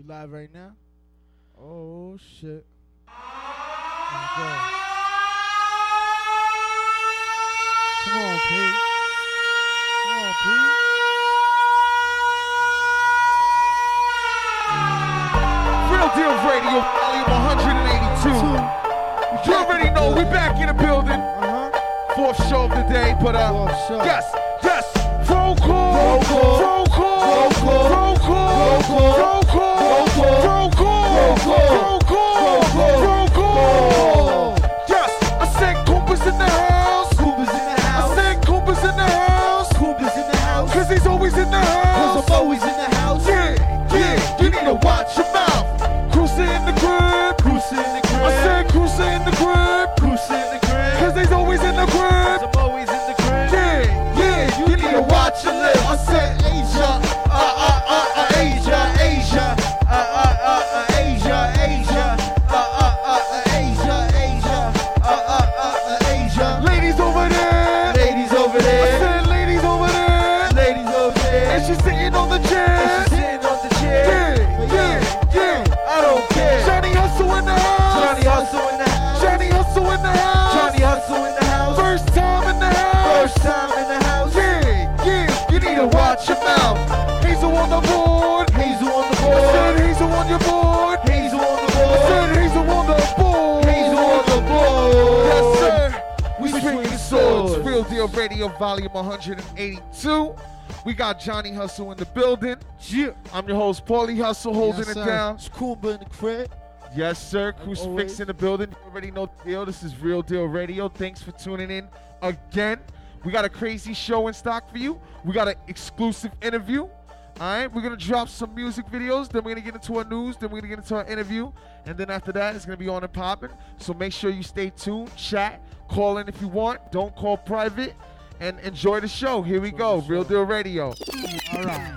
We live right now? Oh shit. Come on, P. Come on, P. Real Deal Radio, volume 182. You already know we back in the building. Uh-huh. Fourth show of the day, but uh, yes, yes. Roll call. roll call, Roll call. roll call, Roll call. roll call, Roll call. Call. roll call. Yes, I said Cooper's in the house. Volume 182. We got Johnny Hustle in the building. Yeah. I'm your host, Paulie Hustle, holding Yes, it down. It's Kumba in the crib. Yes, sir. Crucifix in the building. You already know the deal. This is Real Deal Radio. Thanks for tuning in again. We got a crazy show in stock for you. We got an exclusive interview. All right, we're gonna drop some music videos. Then we're gonna get into our news. Then we're gonna get into our interview, and then after that, it's gonna be on and popping. So make sure you stay tuned. Chat, call in if you want. Don't call private, and enjoy the show. Here we go. Real. Deal Radio. All right.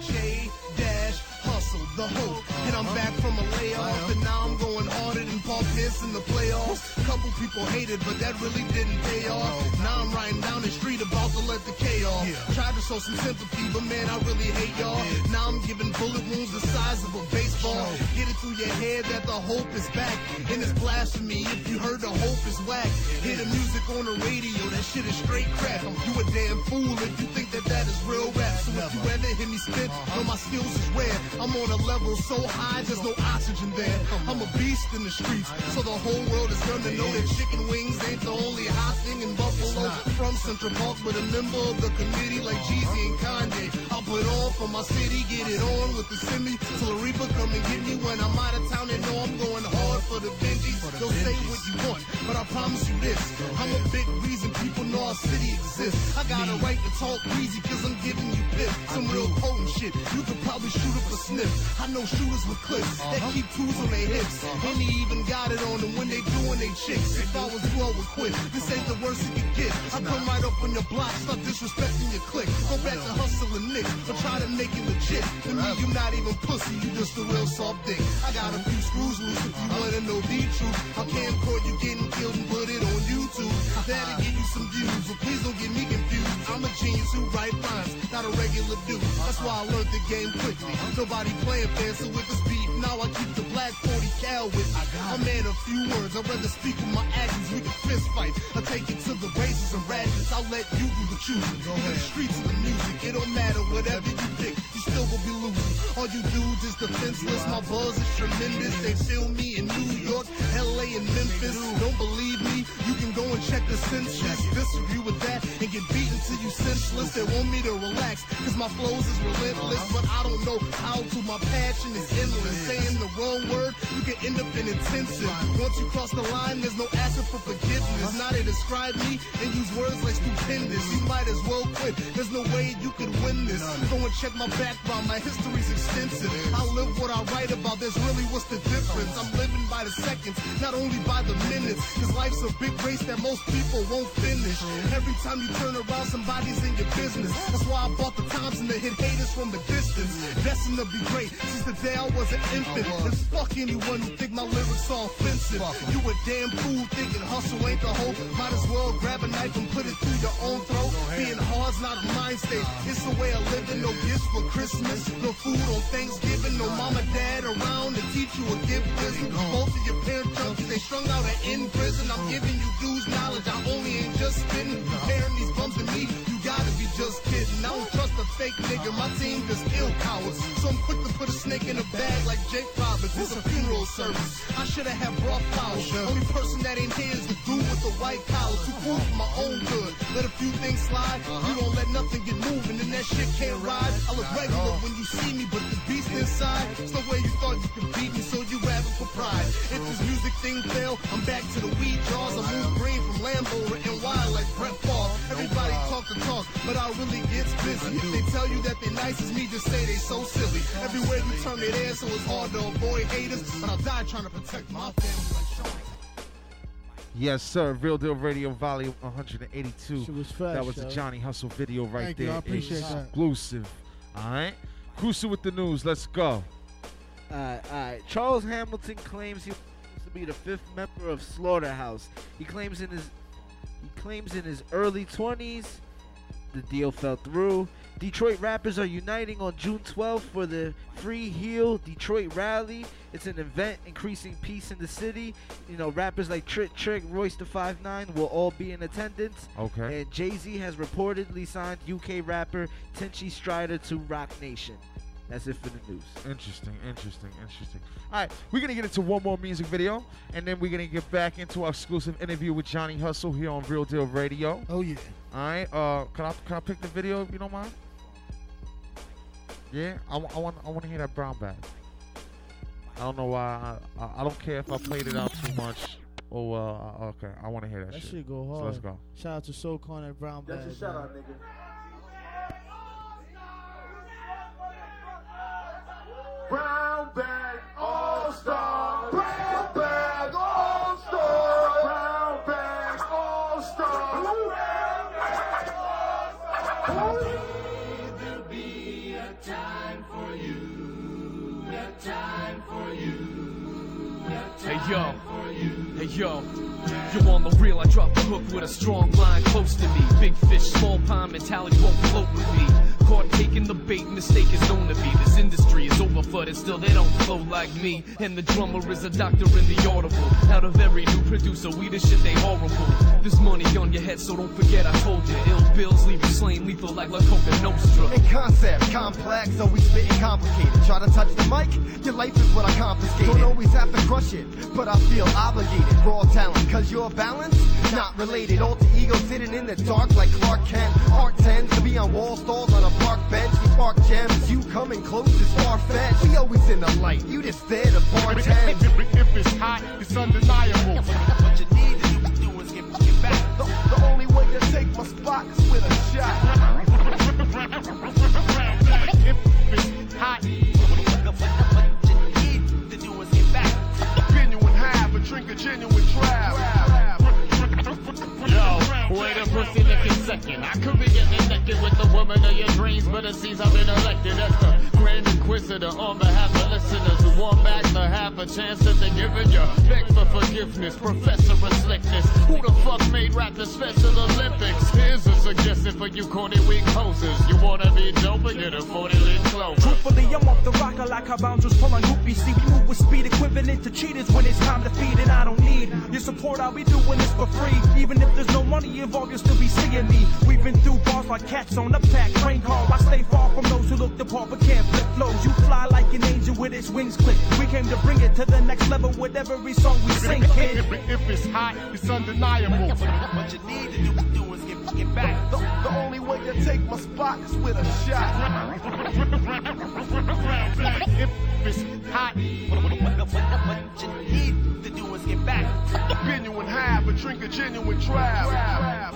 J dash hustle the hope. And I'm back in the playoffs. Couple people hated, but that really didn't pay off. Now I'm riding down the street about to let the K off. Tried to show some sympathy, but man, I really hate y'all. Now I'm giving bullet wounds the size of a baseball. Get it through your head that the hope is back. And it's blasphemy if you heard the hope is whack. Hear the music on the radio, that shit is straight crap. You a damn fool if you think that that is real rap. So if you ever hear me spit, know my skills is rare. I'm on a level so high, there's no oxygen there. I'm a beast in the streets, so the whole world is gonna know that chicken wings ain't the only hot thing in Buffalo. From Central Park, but a member of the committee like Jeezy and Kanye. Put on for my city, get it on with the semi. Till the Reaper come and get me when I'm out of town. They know I'm going hard for the Benjis. They'll say what you want, but I promise you this. I'm a big reason people know our city exists. I got a right to talk easy cause I'm giving you pip. Some real potent shit. You could probably shoot up a sniff. I know shooters with clips that keep tools on their hips. And they even got it on them when they doing they chicks. If I was you, I would quit. This ain't the worst it could get. I come right up on your block, stop disrespecting your clique. Go back to hustling Nick, but try to make it legit. To me, you not even pussy, you just a real soft dick. I got a few screws loose if you wanna know the truth. I can't camcord you getting killed and put it on YouTube. That'll give you some views, but please don't get me confused. I'm a genius who write rhymes, not a regular dude. That's why I learned the game quickly. Nobody playing fair, so if it's beef, now I keep the black 40 cal with me. A man of few words, I'd rather speak with my actions. We can fist fight. I take it to the razors and ratchets. I'll let you the choosing. In the streets the music, it don't matter whatever you All you dudes is defenseless. My buzz is tremendous. They feel me in New York, LA, and Memphis. Don't believe me? You can go and check the census. Disagree with that and get beaten till you senseless. They want me to relax, cause my flows is relentless. But I don't know how to. My passion is endless. Saying the wrong word, you can end up in intensive. Once you cross the line, there's no asking for forgiveness. Now they describe me and use words like stupendous. You might as well quit. There's no way you could win this. Go and check my background, my history's extensive. I live what I write about, there's really what's the difference. I'm living by by the seconds, not only by the minutes. Cause life's a big race that most people won't finish. Every time you turn around, somebody's in your business. That's why I bought the Thompson to hit haters from a distance. Destined to be great since the day I was an infant. And fuck anyone who think my lyrics are offensive. You a damn fool thinking hustle ain't the hope. Might as well grab a knife and put it through your own throat. Being hard's not a mind state. It's a way of living. No gifts for Christmas, no food on Thanksgiving, no mama, dad around to teach you a gift business. Both of your parents junkies, they strung out and in prison. I'm giving you dudes knowledge. I only ain't just spitting. Comparing these bums to me, you gotta be just kidding. I a fake nigga. My team just ill cowards. So I'm quick to put a snake in a bag like Jake Roberts. It's a funeral service. I should have had brought flowers. Only person that ain't here is the dude with the white collar. Too cool for my own good. Let a few things slide. You don't let nothing get moving, and that shit can't ride. I look regular when you see me, but the beast inside. It's the way you thought you could beat me, so you rapping for pride. If this music thing fail, I'm back to the weed jars. I move green from Lambo and wild like Brett Favre. Everybody talk the talk, but I really gets busy. If they tell you that they nice as me, just say they so silly. Everywhere you turn it in, so it's hard to avoid haters. But I'll die trying to protect my family. Yes, sir. Real Deal Radio, volume 182. Shit was fresh, that was the. Johnny Hustle video right Thank you, there. I appreciate that. Exclusive. All right. Cruising with the news. Let's go. Alright, alright. Charles Hamilton claims he wants to be the fifth member of Slaughterhouse. He claims in his he claims in his early 20s the deal fell through. Detroit rappers are uniting on June 12th for the Free Heel Detroit Rally. It's an event increasing peace in the city. You know, rappers like Trick Trick, Royce da 5'9 will all be in attendance. Okay. And Jay Z has reportedly signed UK rapper Tinchy Stryder to Roc Nation. That's it for the news. Interesting, interesting, interesting. All right, we're gonna get into one more music video, and then we're gonna get back into our exclusive interview with Johnny Hustle here on Real Deal Radio. Oh yeah. All right, uh, can I can I pick the video if you don't mind? Yeah, I, I want I want to hear that brown bag. I don't know why. I, I, I don't care if I played it out too much. Oh, uh, uh, okay. I want to hear that, That shit. shit go hard. So let's go. Shout out to SoCon and Brown Bag. man. nigga. Brown bag all star. Brown bag all yo, hey yo, you on the real? I drop the hook with a strong line close to me. Big fish, small pond mentality won't float with me. Caught taking the bait, mistake is known to be. This industry is overflooded, still they don't flow like me. And the drummer is a doctor in the audible. Out of every new producer, we the shit they horrible. This money on your head, so don't forget I told you. Ill bills leave you slain lethal like La Coka Nostra. In concept, complex, always spitting complicated. Try to touch the mic, your life is what I confiscated. Don't always have to crush it, but I feel obligated. Raw talent, cause you're balanced, not related. Alter ego sitting in the dark like Clark Kent. Art tends to be on wall stalls on a park bench. We spark gems, you coming close is far fetched. We always in the light, you just there to bartend. If it's hot, it's undeniable. What you need to do is get, get back. The, the only way to take my spot is with a shot. Wait a pussy looking second. I could be getting naked with the woman of your dreams, but it seems I've been elected as the Grand Inquisitor on behalf of listeners want back the half a chance that they're giving you. Beg for forgiveness, professor of slickness. Who the fuck made rap the Special Olympics? Here's a suggestion for you corny weak posers. You wanna be dope and get a 40 lit clover. Truthfully, I'm off the rocker like how boundaries pull on groupies. See, we move with speed equivalent to cheaters when it's time to feed, and I don't need your support. I'll be doing this for free. Even if there's no money involved, you'll still be seeing me. We've been through bars like cats on a pack train car. I stay far from those who look the part but can't flip flows. You fly like an angel with its wings clipped. We came to bring it to the next level with every song we sing, kid. If, if it's hot, it's undeniable. What you need to do, do is get, get back. The, the only way to take my spot is with a shot. If it's hot, What you need to do is get back. genuine have a drink a genuine trap.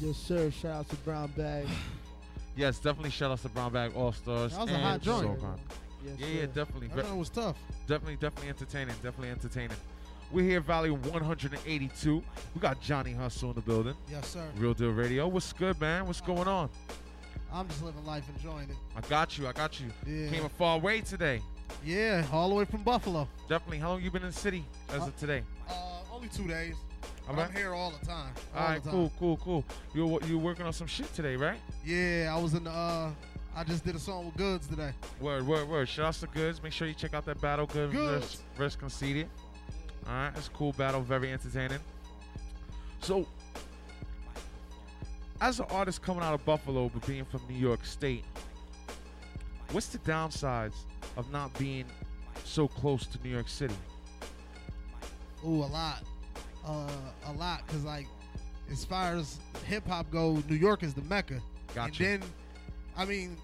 Yes, sir. Shout out to Brown Bag. Yes, definitely shout out to Brown Bag All Stars. That was a and hot joint. Yes, Yeah, yeah, sir. definitely. That joint was tough. Definitely, definitely entertaining. Definitely entertaining. We're here, Valley 182. We got Johnny Hustle in the building. Yes, sir. Real Deal Radio. What's good, man? What's going on? I'm just living life, enjoying it. I got you. I got you. Yeah. Came a far way today. Yeah, all the way from Buffalo. Definitely. How long you been in the city as Uh, of today? Uh, only two days. Right. I'm here all the time. All, All right, time. cool, cool, cool. You you working on some shit today, right? Yeah, I was in the. Uh, I just did a song with Goods today. Word, word, word. Shout out to Goods. Make sure you check out that battle, Good Goods. versus, versus Conceited. All right, it's a cool battle, very entertaining. So, as an artist coming out of Buffalo but being from New York State, what's the downsides of not being so close to New York City? Ooh, a lot. Uh, a lot, cause like, as far as hip hop goes, New York is the mecca. Gotcha. And then, I mean,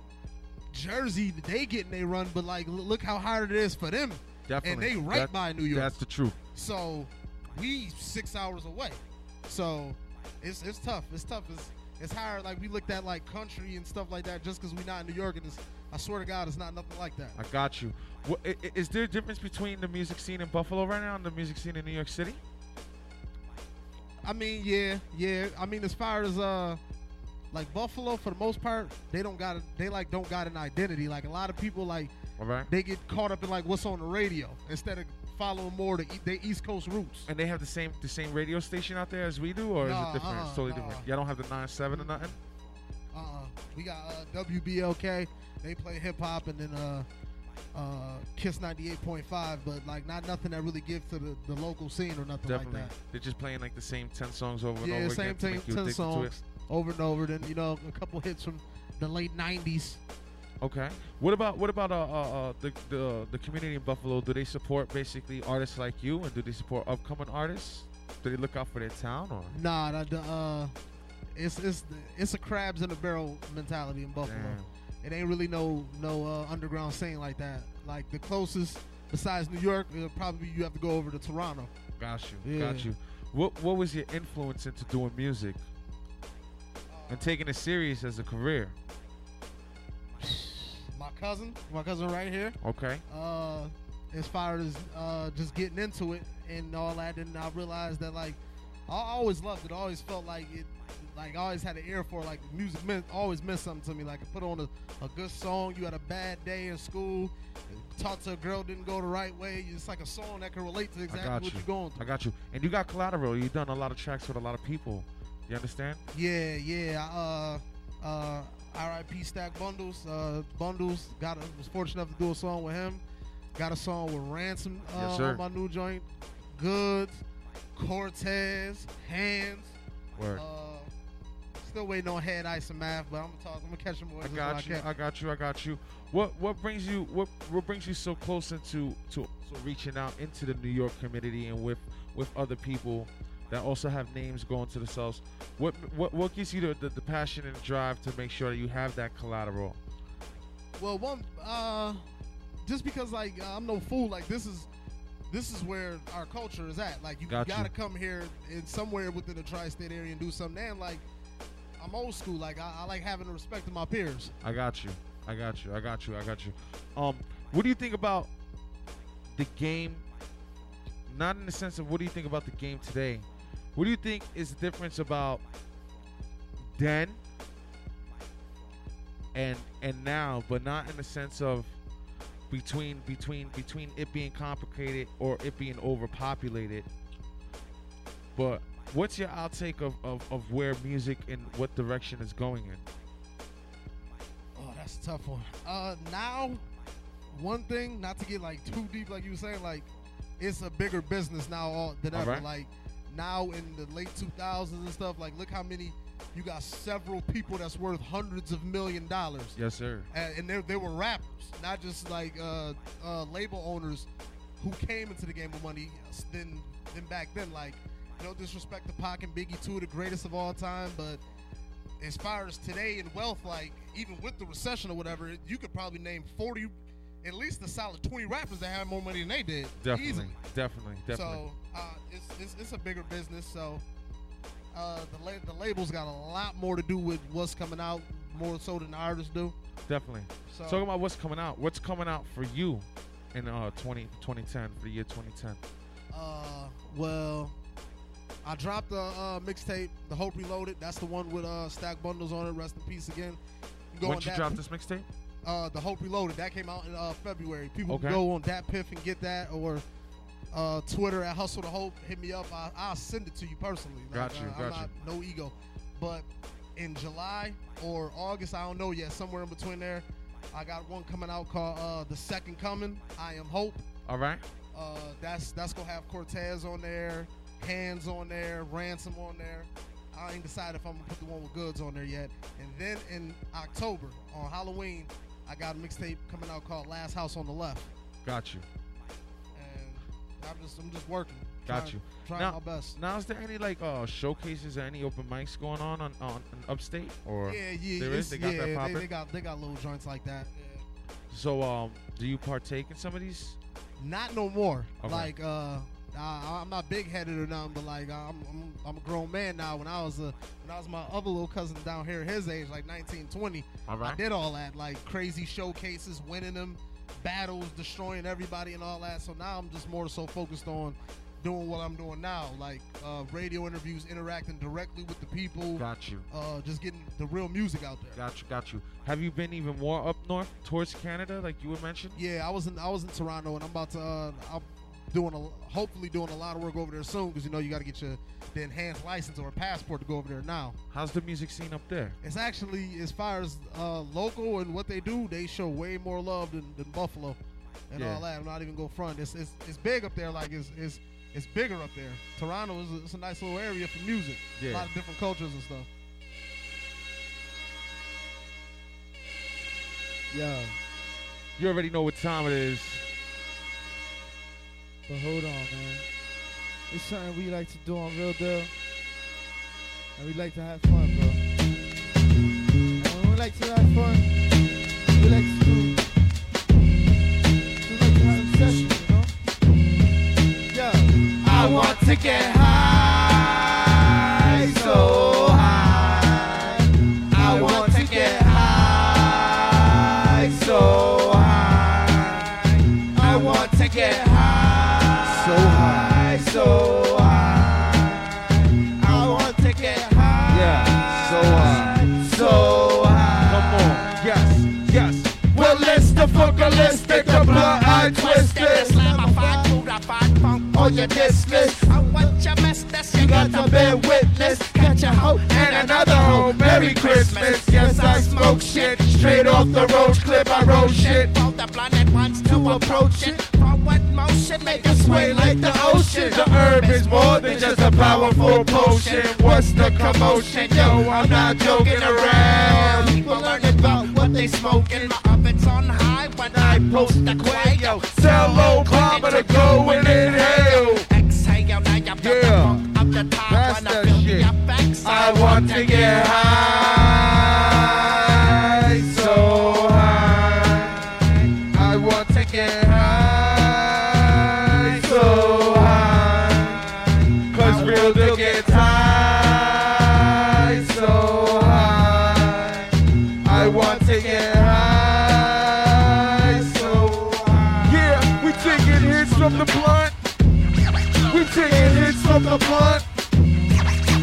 Jersey, they getting they run, but like, look how hard it is for them. Definitely. And they right That- by New York. That's the truth. So we six hours away. So it's it's tough. It's tough. It's it's hard. Like we looked at like country and stuff like that just because we're not in New York, and it's, I swear to God, it's not nothing like that. I got you. What, i- i- is there a difference between the music scene in Buffalo right now and the music scene in New York City? I mean, yeah, yeah. I mean, as far as uh, like Buffalo, for the most part, they don't got a, they like don't got an identity. Like a lot of people, like right. they get caught up in like what's on the radio instead of following more the their East Coast roots. And they have the same the same radio station out there as we do, or is it different? uh-uh, totally nah. different. Y'all don't have the nine seven or nothing. Uh, we got uh, WBLK. They play hip hop, and then uh, uh, Kiss 98.5, but like not nothing that really gives to the, the local scene or nothing Definitely. like that. They're just playing like the same ten songs over and Yeah, over same again thing, 10 addicted to it. songs over and over. Then you know a couple hits from the late 90s. Okay. What about what about uh, uh, uh the, the the community in Buffalo? Do they support basically artists like you, and do they support upcoming artists? Do they look out for their town or? Nah, the, the, uh, it's it's it's a crabs in a barrel mentality in Buffalo. Damn. It ain't really no no uh, underground scene like that. Like the closest besides New York, it'll probably you have to go over to Toronto. Got you. Got you. What what was your influence into doing music and taking it serious as a career? My cousin, my cousin right here. Okay. Uh, as far as uh, just getting into it and all that, and I realized that like I always loved it. I always felt like it, like I always had an ear for like music meant always meant something to me. Like I put on a, a good song. You had a bad day in school, talked to a girl didn't go the right way. It's like a song that can relate to exactly what you. you're going through. I got you. And you got collateral. You've done a lot of tracks with a lot of people. You understand? Yeah, yeah. Uh, uh, R.I.P. Stack Bundles. Uh, Bundles got a, was fortunate enough to do a song with him. Got a song with Ransom uh, Yes, on my new joint. Goods, Cortez, Hands. Word. Uh, still waiting on Head Ice and Math, but I'm gonna talk. I'm gonna catch them boys. I got you. I. I got you. I got you. What what brings you what what brings you so close into to, to reaching out into the New York community and with with other people that also have names going to themselves? What what what gives you the, the, the passion and drive to make sure that you have that collateral? Well, one, uh, just because like I'm no fool. Like this is, this is where our culture is at. Like you Got you. gotta come here and somewhere within the tri-state area and do something. And like I'm old school. Like I, I like having the respect of my peers. I got you. I got you. I got you. I got you. Um, what do you think about the game? Not in the sense of what do you think about the game today. What do you think is the difference about then and and now, but not in the sense of between between between it being complicated or it being overpopulated. But what's your outtake of, of, of where music and what direction is going in? Oh, that's a tough one. Uh, now, one thing, not to get like too deep, like you were saying, like it's a bigger business now all, than All ever. right. Like now in the late 2000s and stuff, like look how many you got several people that's worth hundreds of million dollars. Yes, sir. and, and they, they were rappers, not just like uh, uh, label owners who came into the game of money. Then, then back then, like no disrespect to Pac and Biggie, two of the greatest of all time, but as far as today in wealth, like even with the recession or whatever, you could probably name forty, at least a solid twenty rappers that have more money than they did. Definitely, easily. definitely, definitely. So uh, it's, it's it's a bigger business. So Uh, the la- the labels got a lot more to do with what's coming out, more so than the artists do. Definitely. So- Talking about what's coming out. What's coming out for you in uh 20, 2010 for the year 2010? Uh, well, I dropped the uh, mixtape, The Hope Reloaded. That's the one with uh, stack bundles on it. Rest in peace again. You When you that- drop this mixtape? Uh, the Hope Reloaded. That came out in uh, February. People Okay. can go on DatPiff and get that, or uh, Twitter at Hustle the Hope. Hit me up. I, I'll send it to you personally. Got you, uh, I'm got not, no ego. But in July or August, I don't know yet. Somewhere in between there, I got one coming out called uh, The Second Coming. I Am Hope. All right. Uh, that's that's gonna have Cortez on there, Hands on there, Ransom on there. I ain't decided if I'm gonna put the one with Goods on there yet. And then in October on Halloween, I got a mixtape coming out called Last House on the Left. Got you. And I'm just I'm just working. Got trying- you. Trying now, my best. Now, is there any like uh showcases or any open mics going on on, on in upstate or Yeah, yeah, there is? They got yeah, that they, popping. they got they got little joints like that. So um, do you partake in some of these? Not no more. Okay. Like uh, I, I'm not big headed or nothing, but like I'm, I'm I'm a grown man now. When I was a when I was my other little cousin down here, his age, like 19, 20, All right. I did all that, like crazy showcases, winning them, battles, destroying everybody, and all that. So now I'm just more so focused on doing what I'm doing now, like uh, radio interviews, interacting directly with the people. Got you. Uh, just getting the real music out there. Got you. Got you. Have you been even more up north towards Canada, like you were mentioned? Yeah, I was in I was in Toronto, and I'm about to. Uh, I'm doing a hopefully doing a lot of work over there soon because you know you got to get your the enhanced license or a passport to go over there now. How's the music scene up there? It's actually as far as uh, local and what they do, they show way more love than, than Buffalo and Yeah. all that. I'm not even going front. It's, it's it's big up there. Like it's it's it's bigger up there. Toronto is a, it's a nice little area for music. Yeah. A lot of different cultures and stuff. Yo, You already know what time it is. But hold on, man. It's something we like to do on Real Deal. And we like to have fun, bro. And when we like to have fun, we like to do. We like to have a session, you know? Yo, I want to get high, so On your diss list, I want your mess, that's you got to bear witness. Catch a hoe and another hoe. Merry Christmas. Yes, I smoke shit. Straight off the roach clip, I roll shit. For the blinded ones to approach it. Forward motion, make Make it sway like the ocean. The herb is more than just a powerful potion. What's the commotion? Yo, I'm not joking around. People learn about what they smoking. My oven's on high when I post the quail. Tell Obama to go and inhale. Exhale, now you feel the Yeah. funk of the time That's when I that feel shit. I want to get high, the blunt.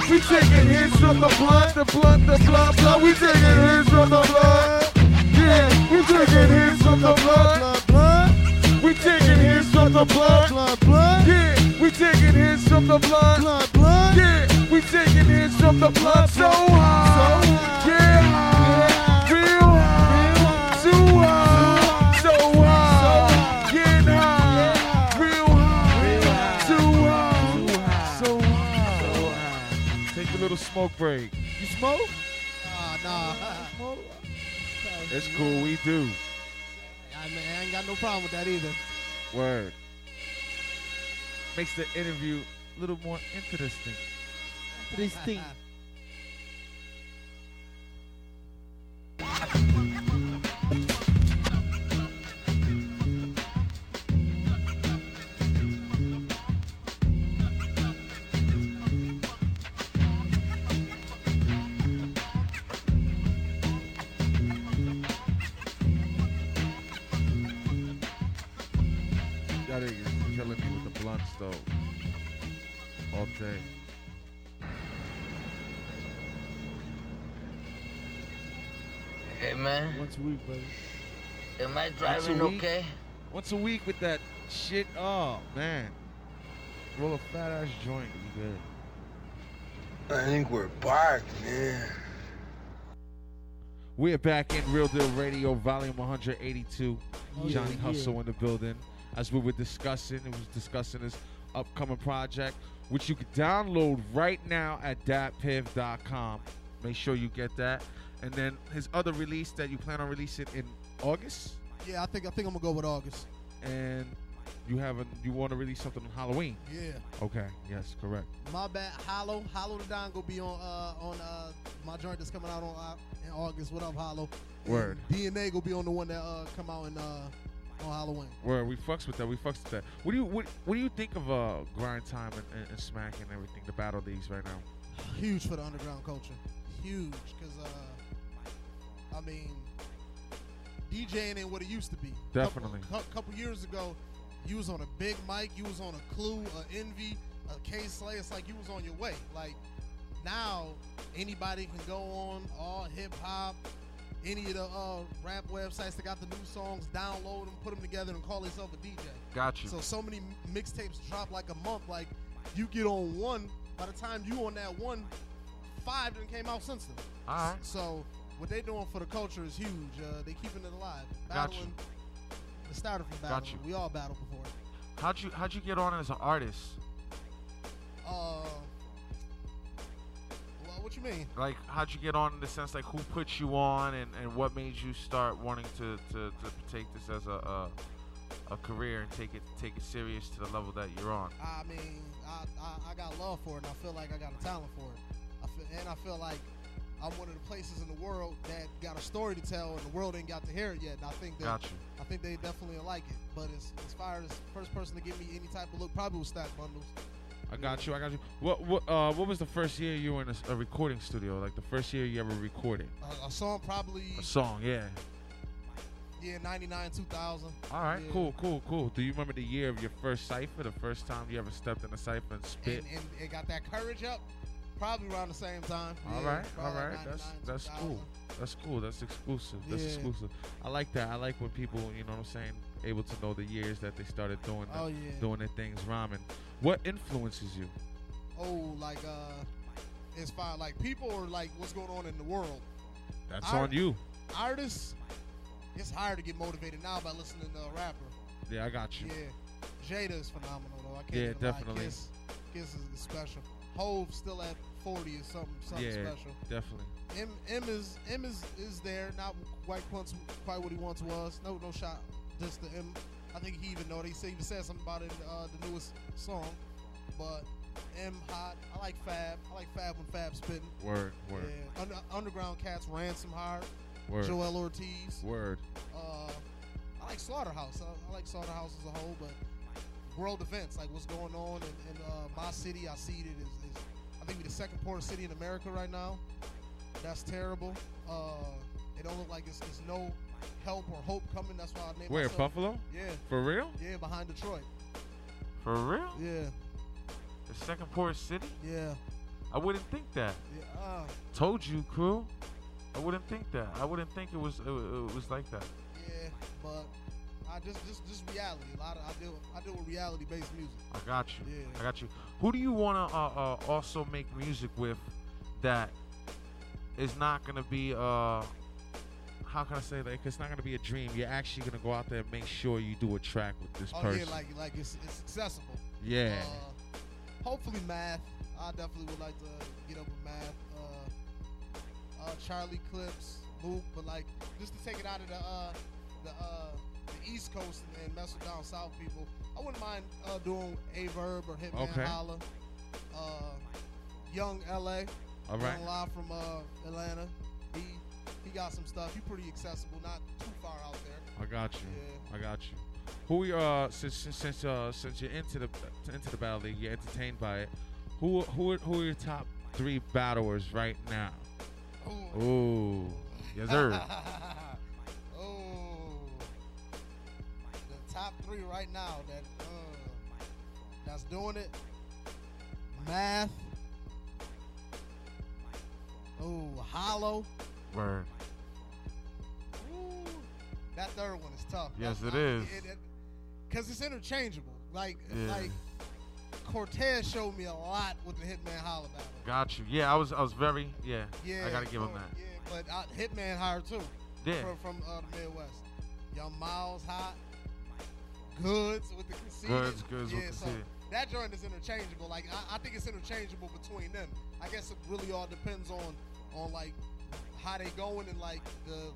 We taking hits from the blunt, the blunt, the blunt, blunt. We taking hits from the blunt. Yeah, we taking hits from the blunt, blunt. We taking hits from the blunt, blunt. Yeah, we taking hits from the blunt, blunt. Yeah, we taking hits from the blunt. So. High, smoke break. You smoke? Nah, nah. Smoke? It's cool. We do. I, mean, I ain't got no problem with that either. Word. Makes the interview a little more interesting. This That nigga is killing me with the blunts though. All day. Hey man, Once a week, baby. am I driving week? okay? Once a week with that shit. Oh man. Roll a fat ass joint. You good. I think we're back, man. We're back in Real Deal Radio, volume 182. Oh, Johnny yeah, Hustle yeah. in the building. As we were discussing, it was discussing his upcoming project, which you can download right now at datpiff.com. Make sure you get that. And then his other release that you plan on releasing in August, Yeah, I think I think I'm gonna go with August. and you have a, you want to release something on Halloween. Yeah. Okay. Yes. Correct. My bad. Hollow. Hollow Da Don gonna be on uh on uh my joint that's coming out on uh, in August. What up, Hollow? And Word. DNA gonna be on the one that uh come out in uh on Halloween. Where we fucks with that. We fucks with that. What do you what, what do you think of uh grind time and, and, and smack and everything? The battle leagues right now. Huge for the underground culture. Huge, cause uh, I mean, DJing ain't what it used to be. Definitely. Couple, couple years ago, you was on a big mic, you was on a Clue, a Envy, a Kay Slay. It's like you was on your way. Like now, anybody can go on all hip hop. Any of the uh, rap websites that got the new songs, download them, put them together, and call yourself a DJ. Got you. So so many mixtapes drop like a month. Like you get on one, by the time you on that one, five done came out since then. All right. So what they doing for the culture is huge. Uh, they keeping it alive. Got you. Battling. It started from Got battling. you. We all battled before. How'd you how'd you get on as an artist? Uh, what you mean? Like how'd you get on in the sense like who put you on and, and what made you start wanting to, to, to take this as a, a a career and take it take it serious to the level that you're on? I mean, I, I, I got love for it, and I feel like I got a talent for it. I feel, and I feel like I'm one of the places in the world that got a story to tell, and the world ain't got to hear it yet. And I think that Got you. I think they definitely like it. But as, as far as first person to give me any type of look, probably was Stack Bundles. I got you. I got you. What what uh what was the first year you were in a recording studio? Like the first year you ever recorded Uh, a song probably a song? Yeah. yeah 99 2000. All right. Yeah. Cool. Cool. Cool. Do you remember the year of your first cipher? The first time you ever stepped in a cipher and spit? And, and it got that courage up. Probably around the same time. All Yeah, right, all probably. That's that's cool. That's cool. That's exclusive. That's Yeah. exclusive. I like that. I like when people, you know what I'm saying, able to know the years that they started doing the- Oh, yeah. doing their things rhyming. What influences you? Oh, like uh, far like people or like what's going on in the world. That's Art- on you. Artists, it's hard to get motivated now by listening to a rapper. Yeah, I got you. Yeah, Jada is phenomenal though. I can't Yeah, definitely. Kiss, Kiss is, special. Hove still at 40 is something something yeah, special. definitely. M M is M is is there, not quite quite what he once was. No no shot. Just the M. I think he even know. They say even said something about it in uh, the newest song. But M hot. I like Fab. I like Fab when Fab spitting. Word, word, Yeah. Under, underground cats, Ransom Hard, Word. Joel Ortiz. word. Uh, I like Slaughterhouse. I, I like Slaughterhouse as a whole, but world events like what's going on in, in uh, my city, I see it is, is I think we the second poorest city in America right now. That's terrible. Uh, it don't look like it's, it's no help or hope coming. That's why I named Where, myself- Buffalo? Yeah. For real? Yeah, behind Detroit. For real? Yeah. The second poorest city? Yeah. I wouldn't think that. Yeah. Uh, Told you, crew. I wouldn't think that. I wouldn't think it was it, it was like that. yeah, but I just just just reality. A lot of I deal I deal with reality based music. I got you. Yeah. I got you. Who do you want to uh, uh, also make music with that is not going to be, uh, how can I say like it's not going to be a dream. You're actually going to go out there and make sure you do a track with this Oh person. yeah, like like it's it's accessible. Yeah. Uh, hopefully math. I definitely would like to get up with math. Uh, uh, Charlie Clips, Mook, but like just to take it out of the uh, the uh, the East Coast and, mess with down South people. I wouldn't mind uh, doing Aye Verb or Hitman Okay. Holla. Uh, Young LA. All right. Young Live from uh, Atlanta. He he got some stuff. He pretty accessible, not too far out there. I got you. I got you. Who you, uh since since since, uh since you're into the into the battle league, you're entertained by it. Who who are, who are your top three battlers right now? Ooh, yes sir. oh, the top three right now. That that's doing it. Math. Oh, Hollow. Word. That third one is tough. Yes, That's- it is. Cause it's interchangeable. Like Yeah. like Cortez showed me a lot with the Hitman Holla battle. Got you. Yeah, I was I was very yeah. Yeah, I gotta give him that. Yeah, but uh, Hitman higher too. Yeah. From, from uh, the Midwest. Young Miles hot. Goods with the conceited. Goods, Goods with yeah, so conceited. that joint is interchangeable. Like I, I think it's interchangeable between them. I guess it really all depends on on like how they going and like the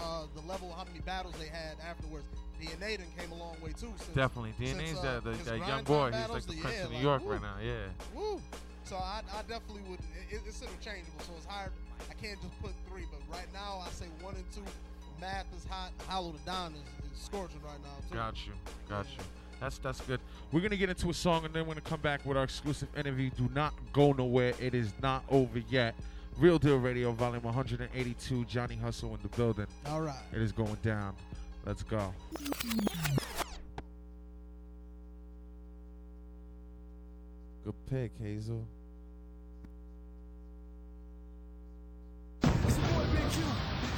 uh, the level, how many battles they had afterwards. DNA done came a long way too. Since, Definitely. since, DNA's uh, that, the, that young boy. He's like the yeah, Prince of New like, York woo. right now. Yeah. Woo. So I, I definitely would. It, it's interchangeable, so it's hard. I can't just put three, but right now I say one and two. Math is hot. Hollow Da Don is, is scorching right now too. Got you. Got you. That's that's good. We're gonna get into a song and then we're gonna come back with our exclusive interview. Do not go nowhere. It is not over yet. Real Deal Radio, volume 182. Johnny Hustle in the building. All right. It is going down. Let's go. Good pick, Hazel.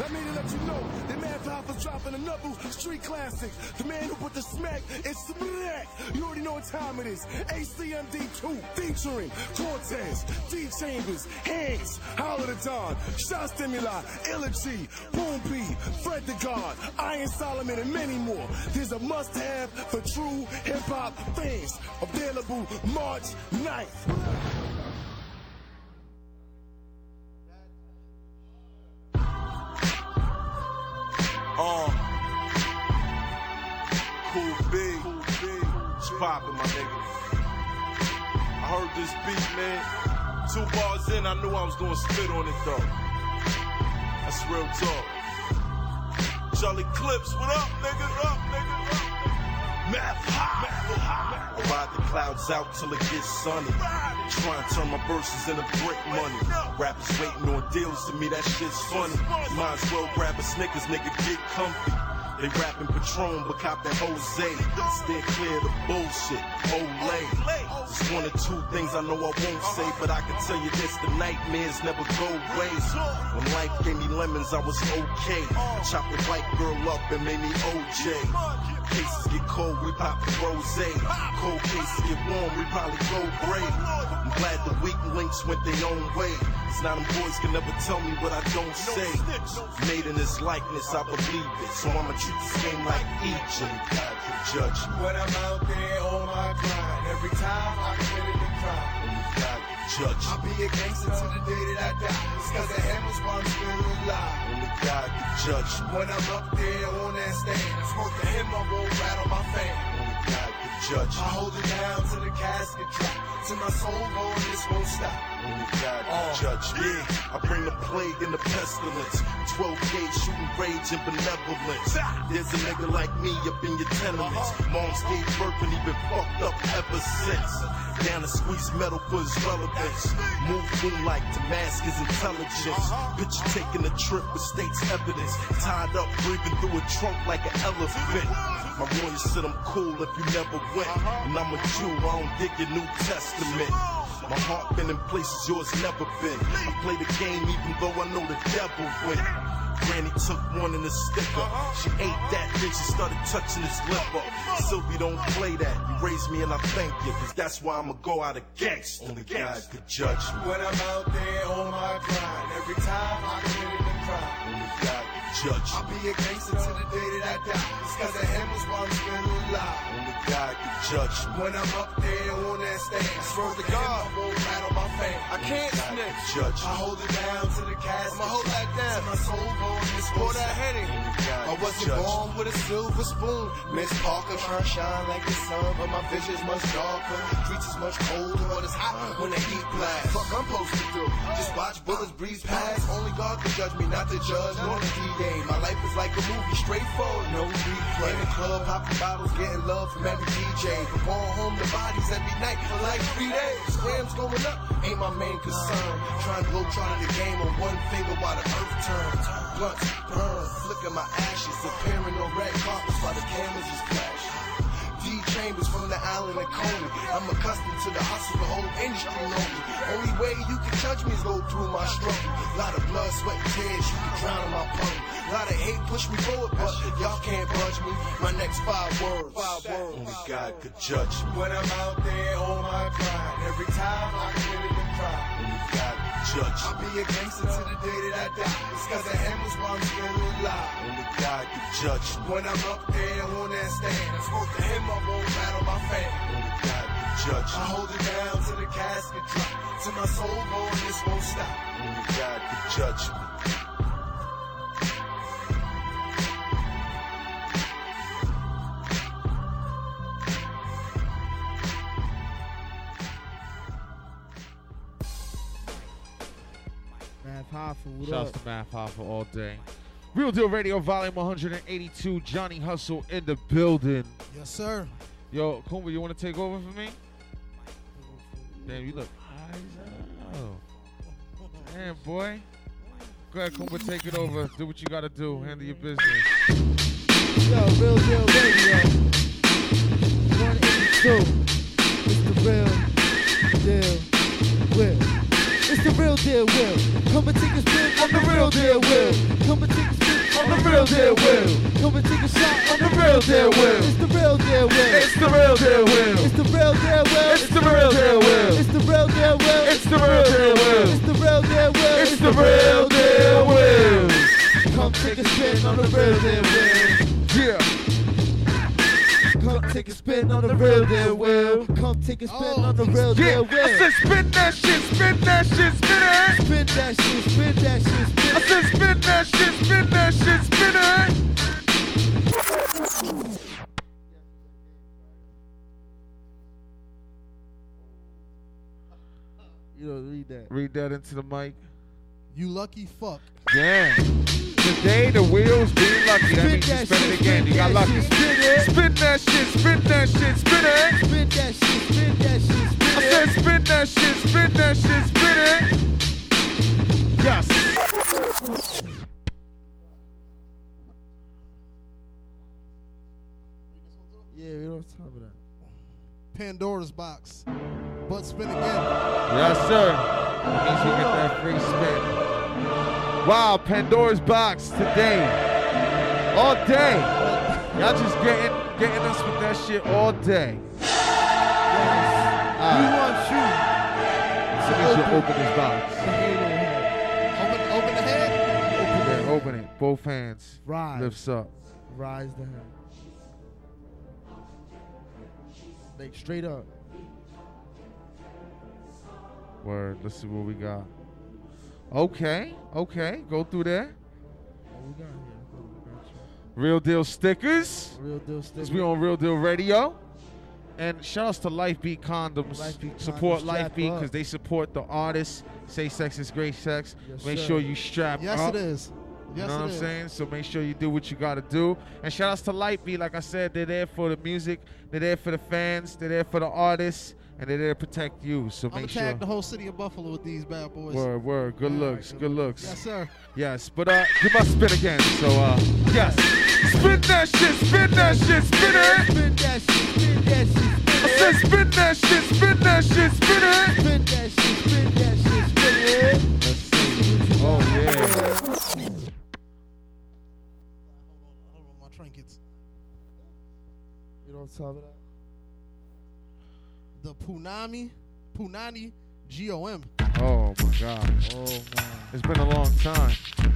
Let me to let you know, the man Alpha's dropping another street classic. The man who put the smack is smack. You already know what time it is. ACMD2 featuring Cortez, D Chambers, Hanks, Howard the Don, Shot Stimuli, Elegy, Boom B, Fred the God, Iron Solomon, and many more. There's a must have for true hip hop fans. Available March 9th. Poppin', my nigga? I heard this beat, man. Two bars in, I knew I was gonna spit on it though. That's real talk. Charlie Clips, what up, nigga? Up, nigga, up. Math high. I ride the clouds out till it gets sunny. Try and turn my verses into brick money. Rappers waiting on deals to me, that shit's funny. Might as well grab a Snickers, nigga, get comfy. They rapping Patron, but cop that Jose. Stay clear the bullshit. Olay. It's one or two things I know I won't say, but I can tell you this: the nightmares never go away. When life gave me lemons, I was okay. I Chopped the white girl up and made me OJ. Cases get cold, we pop rose. Cold cases get warm, we probably go gray. I'm glad the links went their own way. Cause now them boys can never tell me what I don't say. Made in this likeness, I believe it. So I'ma treat this game like Egypt. God can judge me. When I'm out there on my grind, every time I committed a crime. Only oh, God can judge me. I'll be a gangster till the day that I die. It's cause the hammers while I'm still alive. Only God can judge me. When I'm up there on that stand, I smoke the him, I won't rattle my fan. God judge I hold it down till the casket drop. Till my soul gone, this won't stop. Only God can uh, judge me. Yeah, I bring the plague and the pestilence. 12 K shooting rage and benevolence. There's a nigga like me up in your tenements. Uh-huh. Moms gave birth and he been fucked up ever since. Down to squeeze metal for his relevance. Move moonlight to mask his intelligence. Uh-huh. Picture taking a trip with state's evidence. Tied up, breathing through a trunk like an elephant. My warrior said I'm cool if you never went. And I'm a Jew, I don't dig your New Testament. My heart been in places yours never been. I play the game even though I know the devil win. Granny took one in the sticker. She ate that, then she started touching his liver. Sylvie don't play that. You raised me and I thank you, cause that's why I'ma go out a gangster. Only God could judge me. When I'm out there on my grind, every time I committed a crime. Only God judge I'll be a gangster till the day that I die. It's cause the hammers while I'm still alive. Only God can judge me. When I'm up there on that stand, I swear to God, I won't rattle my fan. I can't snitch. Judge I hold it down to the casket. I'ma hold that down. Till my soul this Pour won't that stop. head. I wasn't born with a silver spoon. Miss Parker trying to shine like the sun, but my vision's much darker. Streets is much colder, but it's hot when the heat blast. Fuck I'm supposed to do? Just watch bullets breeze past. Only God can judge me, not the judge, nor the D-Day. My life is like a movie, straightforward, no replay. In the club, popping bottles, getting love from every DJ. Going home to bodies every night for like three days. Grams going up, ain't my main concern. Trying to go try to the game on one finger while the earth turns. Blunts burn, flicker my ashes, appearing on red carpets while the cameras is flashing. D chambers from the island of Coney. I'm accustomed to the hustle, the whole industry knows me. Only way you can judge me is go through my struggle. A Lot of blood, sweat, and tears, you can drown in my puddle. Lot of hate push me forward, but y'all can't budge me. My next five words. Five words. Only God could judge me. When I'm out there on my grind, every time I commit a crime. Only God could judge me. I'll be a gangster to the day that I die. It's cause of him is why I'm still alive. Only God could judge me. When I'm up there on that stand, it's worth to him, I won't battle my fan. Only God could judge me. I hold it down till the casket drop. Till my soul gone, this won't stop. Only God could judge me. Math Hoffa, what Shouts up? to Math Hoffa all day. Real Deal Radio, volume 182. Johnny Hustle in the building. Yes, sir. Yo, Kumba, you want to take over for me? Damn, you look hell. Damn, boy. Go ahead, Kumba, take it over. Do what you got to do. Handle your business. Yo, Real Deal Radio. 182. It's the real deal will. It's the real deal will. Come and take a spin on the real deal will. Come and take a spin on the real deal will. Come and take a shot on the real deal will. It's the real deal will. It's the real deal will. It's the real deal will. It's the real deal will. It's the real deal will. It's the real deal will. It's the real deal will. It's the real deal will. Come take a spin on the real deal will. Yeah. Come take a spin on the real deal will. Come take a spin on the real deal will. I said spin that shit, spin that shit, spin it. Spin that shit, spin that shit, spin it. I said spin that shit, spin that shit, spin it. You don't read that. Read that into the mic. You lucky fuck. Damn. Today the wheels being lucky. That means you spin it again. You got lucky. spin that shit, spin that shit, spin it. Spin that shit, spin that shit, spin it. I said spin that shit, spin that shit, spin it. Yes. Yeah, we don't talk about that. Pandora's box. Butt spin again. Yes, sir. That means you get that free spin. Wow, Pandora's box today. All day. Y'all just getting getting us with that shit all day. We Alright. want you. So we should open this box. Open, open the head. Yeah, open it. Both hands. Rise. Lifts up. Rise the hand. Like straight up. Word. Let's see what we got. Okay. Okay. Go through there. What we got here? What we got you? Real deal stickers. Real deal stickers. we on Real Deal Radio. And shout outs to Life Beat Condoms. Life Beat support Condoms, Life Beat because they support the artists. Say sex is great sex. Yes, make sir. sure you strap Yes, up. it is. You Yes, know what I'm is. saying? So make sure you do what you gotta do. And shout outs to Life Beat. Like I said, they're there for the music, they're there for the fans, they're there for the artists, and they're there to protect you. So I'm make sure. the whole city of Buffalo with these bad boys. Word, word. Good looks, good looks. Yes, sir. Yes, but uh, you must spin again. So uh, yes, spin that shit, spin that shit, spin it. Spin that shit, spin that shit, I said spin that shit, spin that shit, spin it. spin that shit, spin that shit, spin it. Let's see. Oh yeah. Hold on, my trinkets. You don't talk about The Punami, Punani GOM. Oh my God. Oh man, It's been a long time.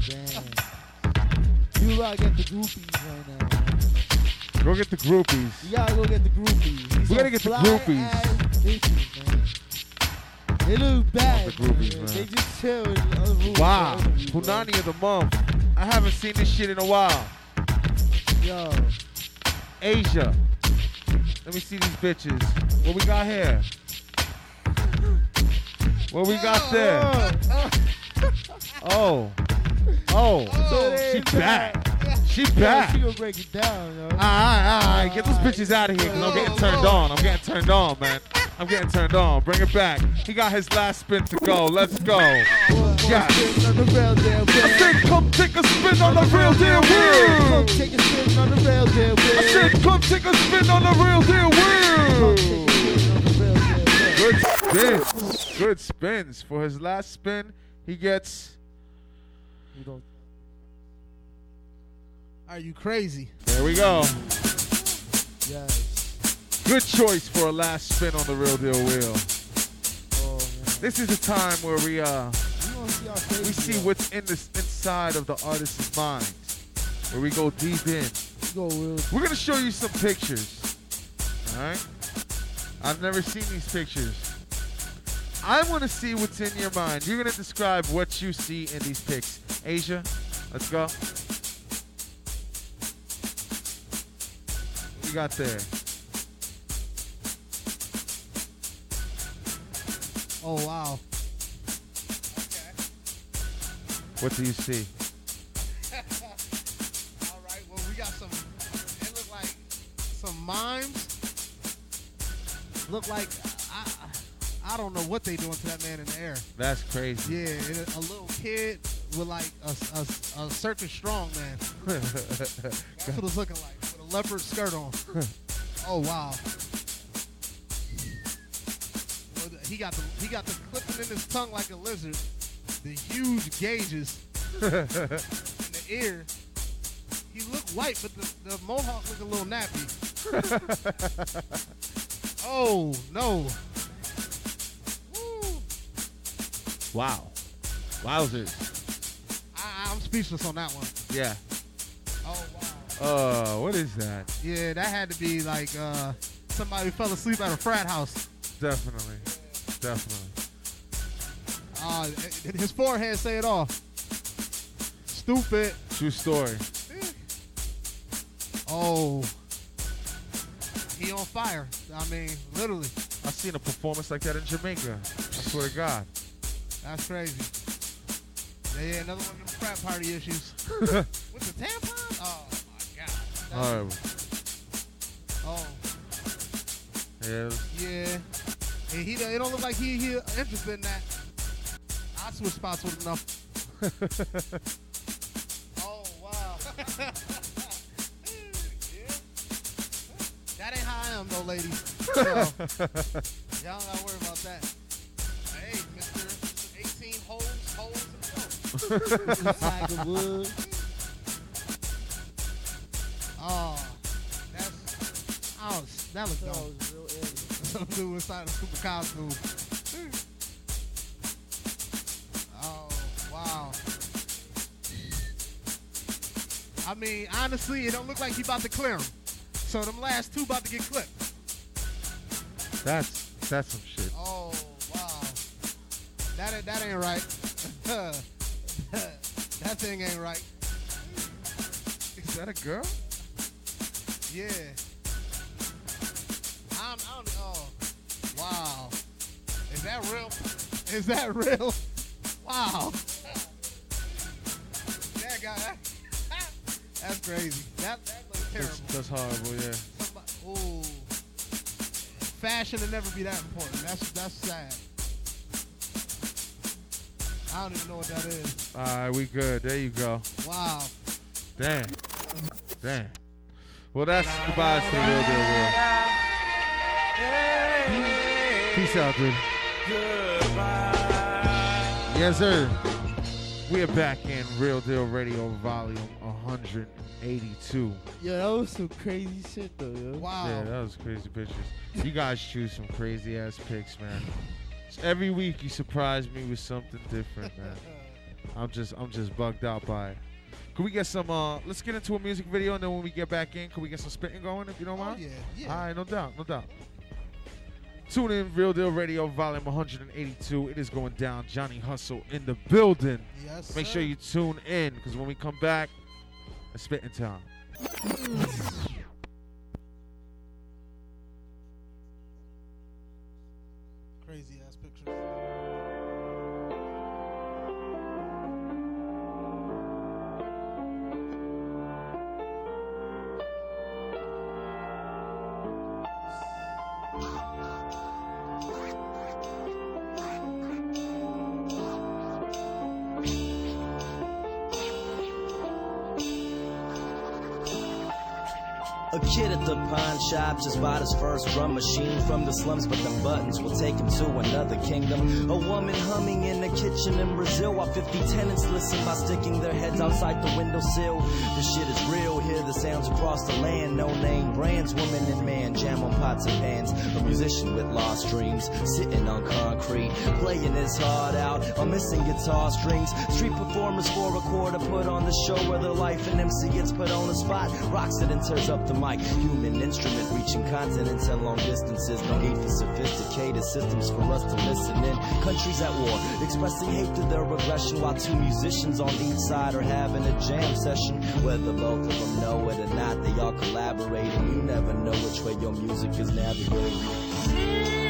damn. You gotta get the groupies right now. Man. Go get the groupies. You gotta go get the groupies. These We gotta get the groupies. bitches, man. They look bad. the groupies, man. They just chill in the other room. Wow. Punani of the month. I haven't seen this shit in a while. Yo, Asia. Let me see these bitches. What we got here? What we got there? Oh. Oh. oh. They She back. She back. She gonna break it down, yo. Alright, alright. Get those bitches out of here because I'm getting turned on. I'm getting turned on, man. I'm getting turned on. Bring it back. He got his last spin to go. Let's go. got? Spin on the real deal I said, come take a spin on the real deal wheel. Come take a spin on the real deal wheel. I said, come take a spin on the real deal wheel. Good spins. Good spins. For his last spin, he gets. You don't. Are you crazy? There we go. Yes. Good choice for a last spin on the real deal wheel. Oh, This is a time where we uh see we see are. what's in this inside of the artist's mind. Where we go deep in. Go. We're gonna show you some pictures. Alright? I've never seen these pictures. I wanna see what's in your mind. You're gonna describe what you see in these pics. Asia, let's go. What you got there? Oh wow. What do you see? All right. Well, we got some. It look like some mimes. Look like I. I don't know what they doing to that man in the air. That's crazy. Yeah, a, little kid with like a, a, a circus strong man. That's what it's looking like with a leopard skirt on. oh wow. He got the he got the clipping in his tongue like a lizard. The huge gauges in the ear. He looked white, but the, the mohawk look a little nappy. Oh no. Woo. Wow. Wowzers. I, I'm speechless on that one. Yeah. Oh wow. Uh, what is that? Yeah, that had to be like uh, somebody fell asleep at a frat house. Definitely. Definitely. Uh, his forehead say it all. Stupid. True story. Oh. He on fire. I mean, literally. I seen a performance like that in Jamaica. I swear to God. That's crazy. Yeah, another one of them frat party issues. With the tampon? Oh my god. All right. Oh, Yeah. yeah. And he, it don't look like he, he interested in that. I switch spots with enough. how I am though, ladies. So, y'all don't gotta worry about that. Hey, Mr. 18 holes, holes himself. Tiger Woods. Oh, that's oh, that was dope. Some dude inside a super costume. Oh wow. I mean, honestly, it don't look like he about to clear him. So them last two about to get clipped. That's that's some shit. Oh wow. That ain't, that ain't right. that thing ain't right. Is that a girl? Yeah. I'm, I don't, oh, wow. Is that real? Is that real? Wow. That guy, that, that's crazy. That, that looks That's, terrible. that's horrible, yeah. Somebody, ooh. Fashion will never be that important. That's, that's sad. I don't even know what that is. All right, we good. There you go. Wow. Damn. Damn. Well, that's goodbye to the real deal world. Peace out, dude. Yes, sir. We are back in Real Deal Radio Volume 182. Yo, that was some crazy shit though, yo. Wow. Yeah, that was crazy pictures. You guys choose some crazy ass pics, man. Every week you surprise me with something different, man. I'm just I'm just bugged out by it. Can we get some uh let's get into a music video and then when we get back in, can we get some spitting going if you don't mind? yeah, yeah. Alright, no doubt, no doubt. Tune in, Real Deal Radio, volume 182. It is going down. Johnny Hustle in the building. Yes, Make sir. sure you tune in because when we come back, it's spitting time. A kid at the pawn shop just bought his first drum machine from the slums, but them buttons will take him to another kingdom. A woman humming in the kitchen in Brazil while 50 tenants listen by sticking their heads outside the windowsill. The shit is real, hear the sounds across the land. No name brands, woman and man, jam on pots and pans. A musician with lost dreams, sitting on concrete, playing his heart out on missing guitar strings. Street performers for a quarter put on the show where their life and MC gets put on the spot. Rocks it and tears up the mic. Human instrument reaching continents and long distances. No need for sophisticated systems for us to listen in. Countries at war, expressing hate through their aggression while two musicians on each side are having a jam session. Whether both of them know it or not, they all collaborating. You never know which way your music is navigating.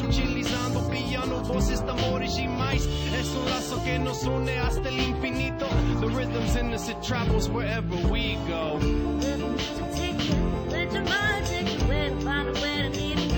Utilizando piano, tambores mais. Es un lazo que nos une hasta el infinito. The rhythms in us, it travels wherever we go. Mind take a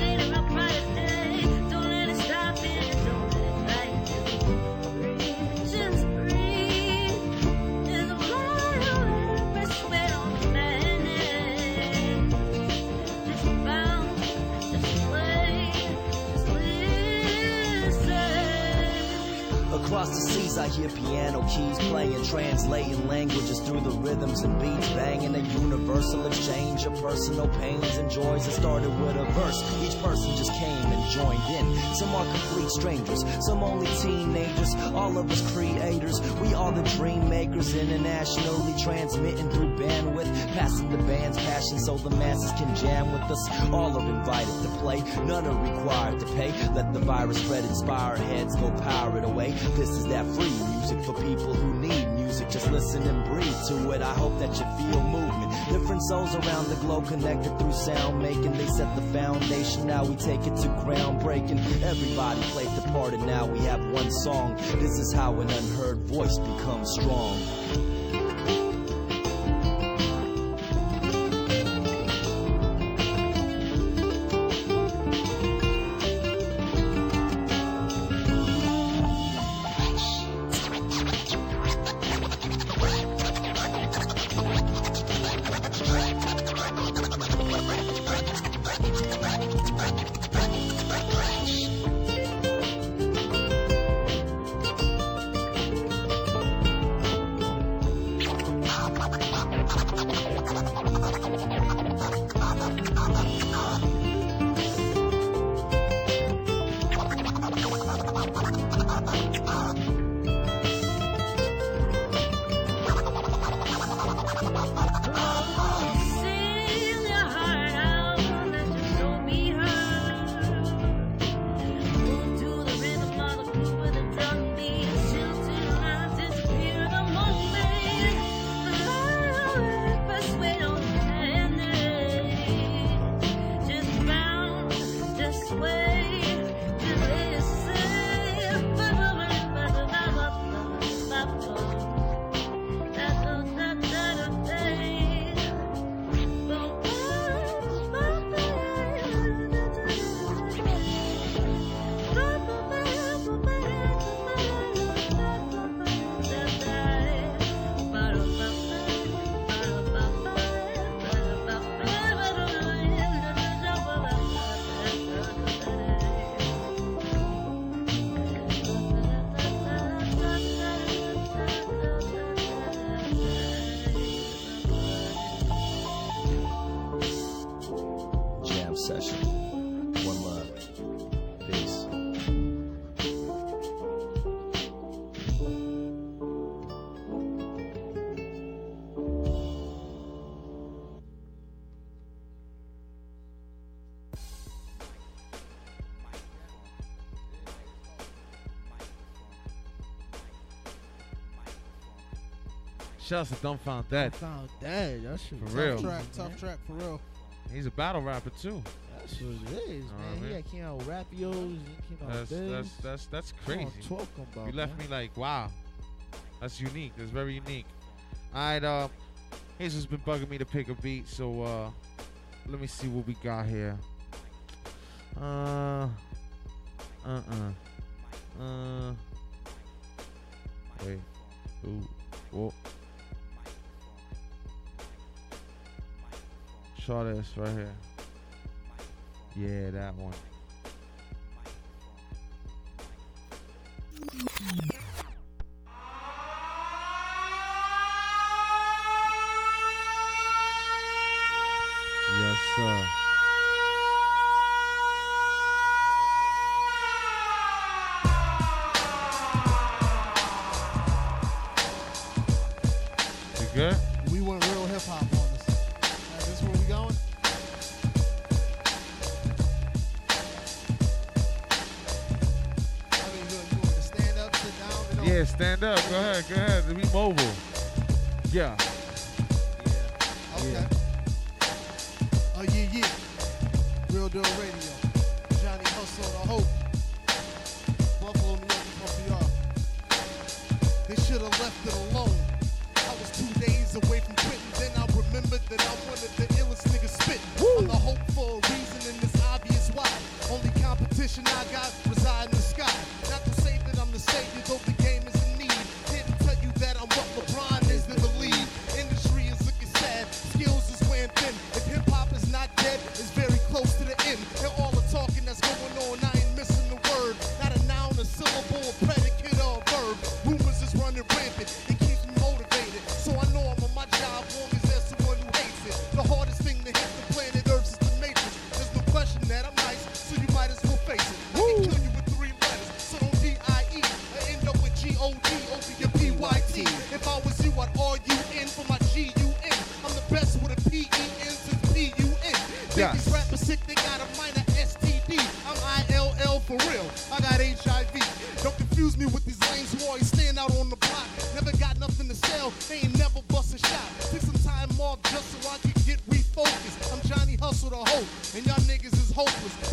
Seas, I hear piano keys playing, translating languages through the rhythms and beats, banging a universal exchange of personal pains and joys. It started with a verse. Each person just came and joined in. Some are complete strangers, some only teenagers. All of us creators, we are the dream makers, internationally transmitting through bandwidth, passing the band's passion so the masses can jam with us. All are invited to play, none are required to pay. Let the virus spread, inspire heads, go power it away. This is that free music for people who need music. Just listen and breathe to it. I hope that you feel movement. Different souls around the globe connected through sound making. They set the foundation. Now we take it to groundbreaking. Everybody played the part, and now we have one song. This is how an unheard voice becomes strong. Shouts to Dumbfoundead. Dead. That shit. For tough real. Track, tough track. For real. He's a battle rapper too. That's what it is, man. Right, man. He came out with rapios. He came out that's, with this. That's that's that's crazy. Talking about, you left man. me like, wow, that's unique. That's very unique. All right, uh, he's just been bugging me to pick a beat, so uh, let me see what we got here. Uh, uh, uh, uh. Wait. Ooh. Whoa. saw this right here. Yeah, that one. for real. I got HIV. Don't confuse me with these lanes who always stand out on the block. Never got nothing to sell, they ain't never bust a shot. Take some time off just so I can get refocused. I'm Johnny Hustle the Hope, and y'all niggas is hopeless.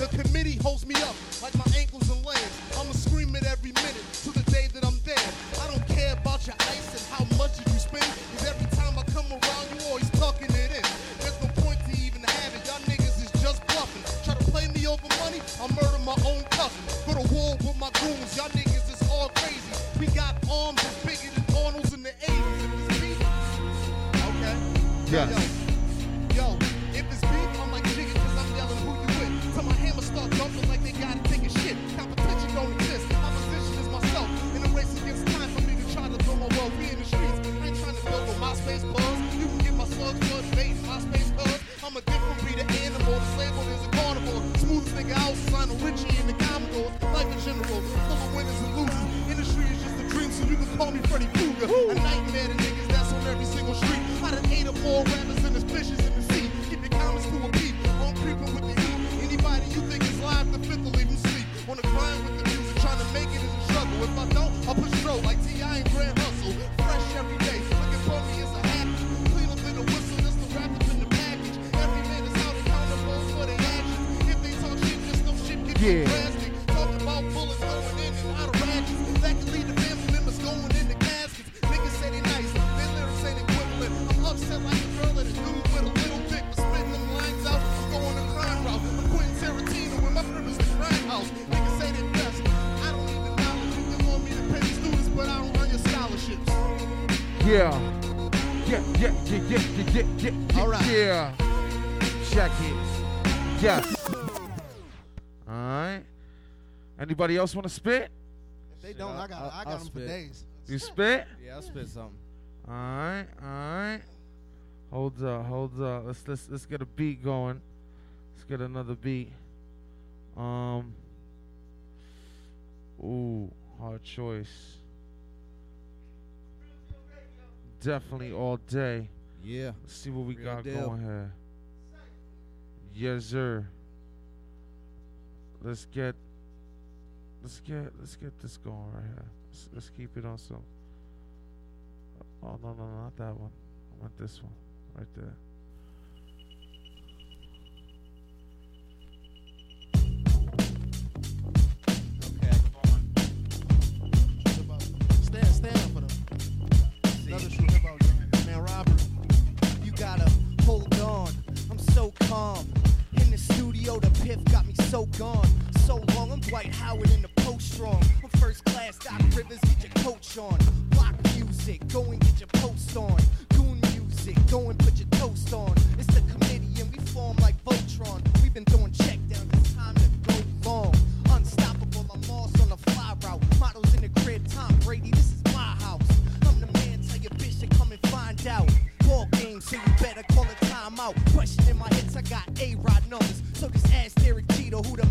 Anybody else want to spit? If they Shit, don't, I I got I I got them for days. You spit? Yeah, I'll spit something. All right, all right. Hold up, hold up. Let's let's let's get a beat going. Let's get another beat. Um. Ooh, hard choice. Definitely all day. Yeah. Let's see what we Real got going here. Yes, sir. Let's get Let's get. Let's get this going right here. Let's, let's keep it on some. Oh no no not that one. I want this one right there. Stand, stand up for them. Another true hip. Man, Robert. You gotta hold on. I'm so calm. In the studio, the piff got me so gone. So long, I'm Dwight Howard in the post strong. I'm first class, Doc Rivers, get your coach on. Block music, go and get your post on. Goon music, go and put your toast on. It's the committee and we form like Voltron. We've been throwing check down, it's time to go long. Unstoppable, I'm lost on the fly route. Models in the crib, Tom Brady, this is my house. I'm the man, tell your bitch to come and find out. Ball game, so you better call a timeout. Question in my hits, I got A-Rod numbers. So just ask Derek Jeter who the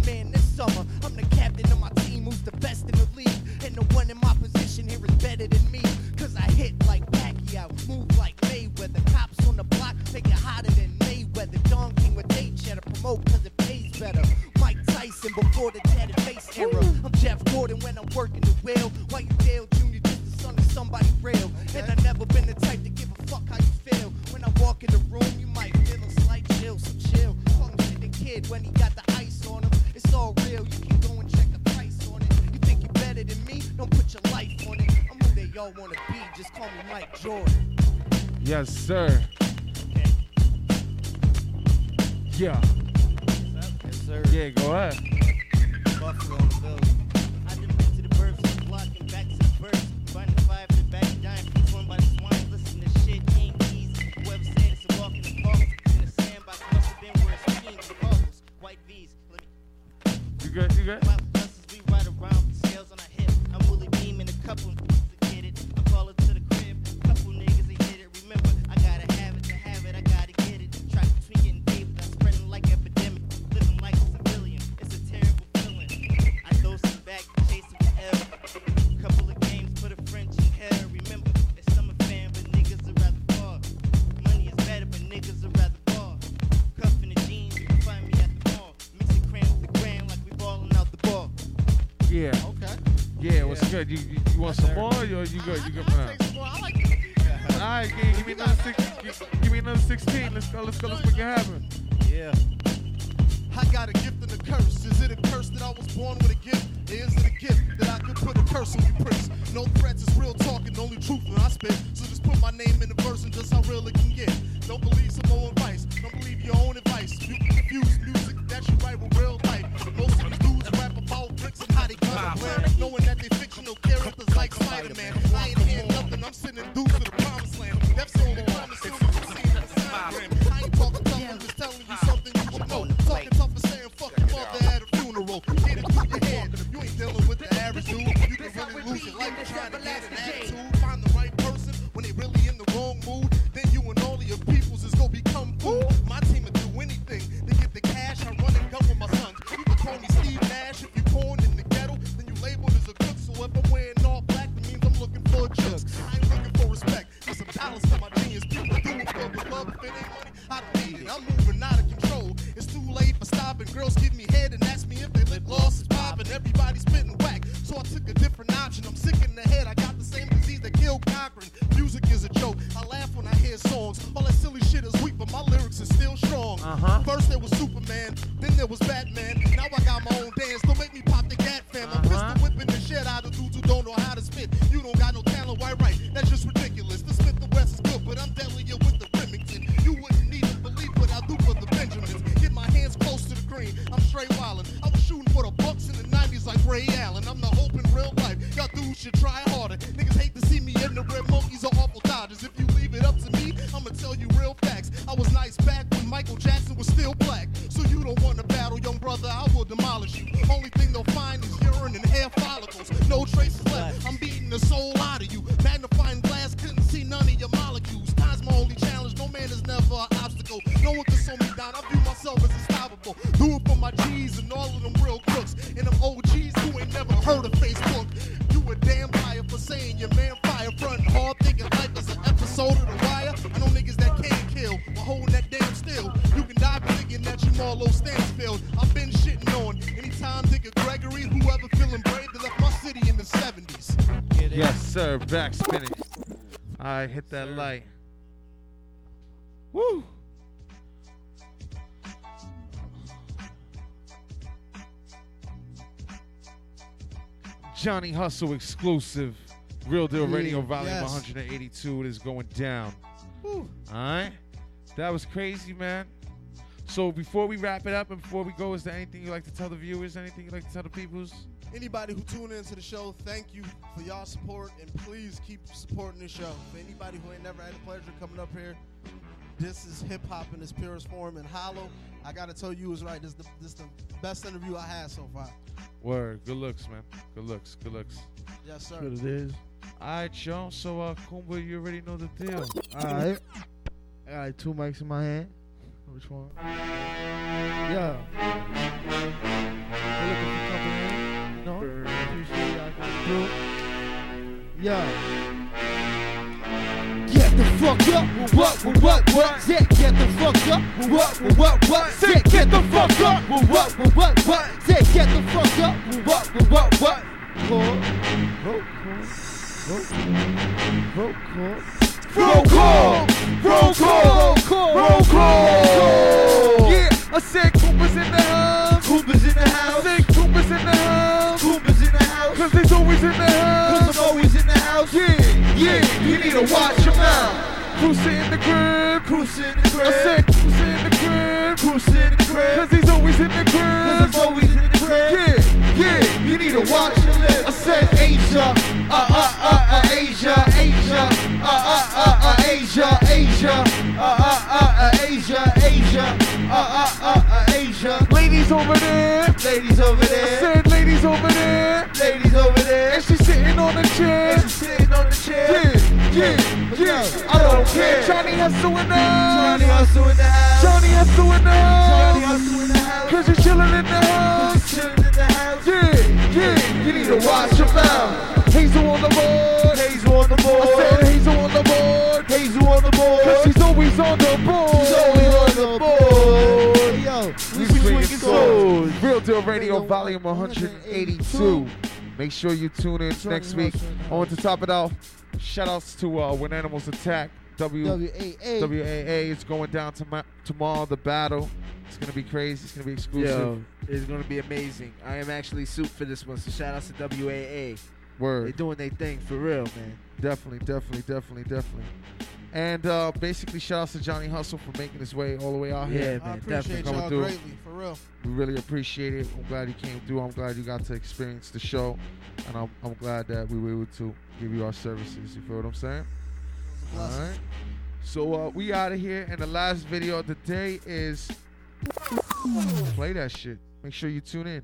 Mike before the tatted face era. I'm Jeff Gordon when I'm working the wheel. Why you Dale Jr. just the son of somebody real. And I never been the type to give a fuck how you feel. When I walk in the room, you might feel a slight chill, some chill. Talking to the kid when he got the ice on him. It's all real, you can go and check the price on it. You think you're better than me? Don't put your life on it. I'm who they all wanna be, just call me Mike Jordan. Yes, sir. Yeah. Yes, sir. Yeah, go ahead. Buffalo in the building. I done been to the birds, to the block, and back to the birds. Finding five in the back, dying from swim by the swine. Listen to shit, ain't easy. Whoever said it's a walk in the park. In the sandbox, must have been where it's keen. The goggles, white V's. Let You good? You good? my buses, we ride around with scales on our hip. I'm Willie Beam and a couple Back spinning. I hit that light. Woo! Johnny Hustle exclusive. Real Deal Yeah, Radio Volume yes. 182. It is going down. Woo. All right. That was crazy, man. So before we wrap it up and before we go, is there anything you'd like to tell the viewers? Anything you'd like to tell the peoples? Anybody who tuned into the show, thank you for y'all support and please keep supporting the show. For anybody who ain't never had the pleasure coming up here, this is hip hop in its purest form and hollow. I gotta tell you, is right. This is the this the best interview I had so far. Word. Good looks, man. Good looks. Good looks. Yes, sir. That's what it is. All right, y'all. So, uh, Kumba, you already know the deal. All right. I got two mics in my hand. Which one? Yeah. We're looking for company. Know, appreciate y'all coming through. Yeah. Get the fuck up, what, what, what, what, yeah, get the fuck up, what, what, what, what, yeah, get the fuck up, what, what, what, what, yeah, get the fuck up, what, what, what, what, Call. Roll call. Roll call. roll call, roll call, roll call, Yeah, I said Koopa's in the house. Koopa's in the I house, said Koopa's in the house. Koopa's in the house, Cause he's always in the house. cause I'm always in the house, Yeah, yeah, you need to watch your mouth, Cruise in the crib. Cruise in the crib. I said crib, in the crib. Cruise in the crib, Cause he's always in the cause crib. I'm always in the crib, Yeah, yeah. you need to watch your lips, I said Asia, uh, uh, uh, uh, Asia, Asia, uh, uh, uh, uh, Asia, Asia, uh, uh, uh, uh, Asia, Asia, uh, uh, uh, uh, Asia, Ladies over there. ladies over there. I said ladies over there. ladies over there, And she's sitting on the chair. she's sitting on the chair, Yeah, yeah, yeah. I don't care. Johnny Hustle in the Johnny house. Hustle in the house, Johnny Hustle in the Johnny. Hustle in the house, Cause you're chilling in the house. chilling in the house, Yeah, yeah. you need to watch your mouth, Hazel on the board. Hazel on the I said Hazel on the Cause she's always on the board. she's always on the board, Yo, We we swinging swinging swords. swords. Real Deal Radio, volume 182. Make sure you tune in next week. I want to top it off. Shout outs to uh, When Animals Attack. W WAA. WAA is going down to tomorrow. The battle. It's gonna be crazy. It's gonna be exclusive. Yo, it's gonna be amazing. I am actually soup for this one, so shout outs to WAA. Word. They're doing their thing for real, man. Definitely, definitely, definitely, definitely. And uh, basically, shout outs to Johnny Hustle for making his way all the way out Yeah, here. I man, appreciate definitely y'all coming through. greatly, for real. We really appreciate it. I'm glad you came through. I'm glad you got to experience the show, and I'm, I'm glad that we were able to give you our services. You feel what I'm saying? It's a All blessing. right. So uh, we out of here, and the last video of the day is play that shit. Make sure you tune in.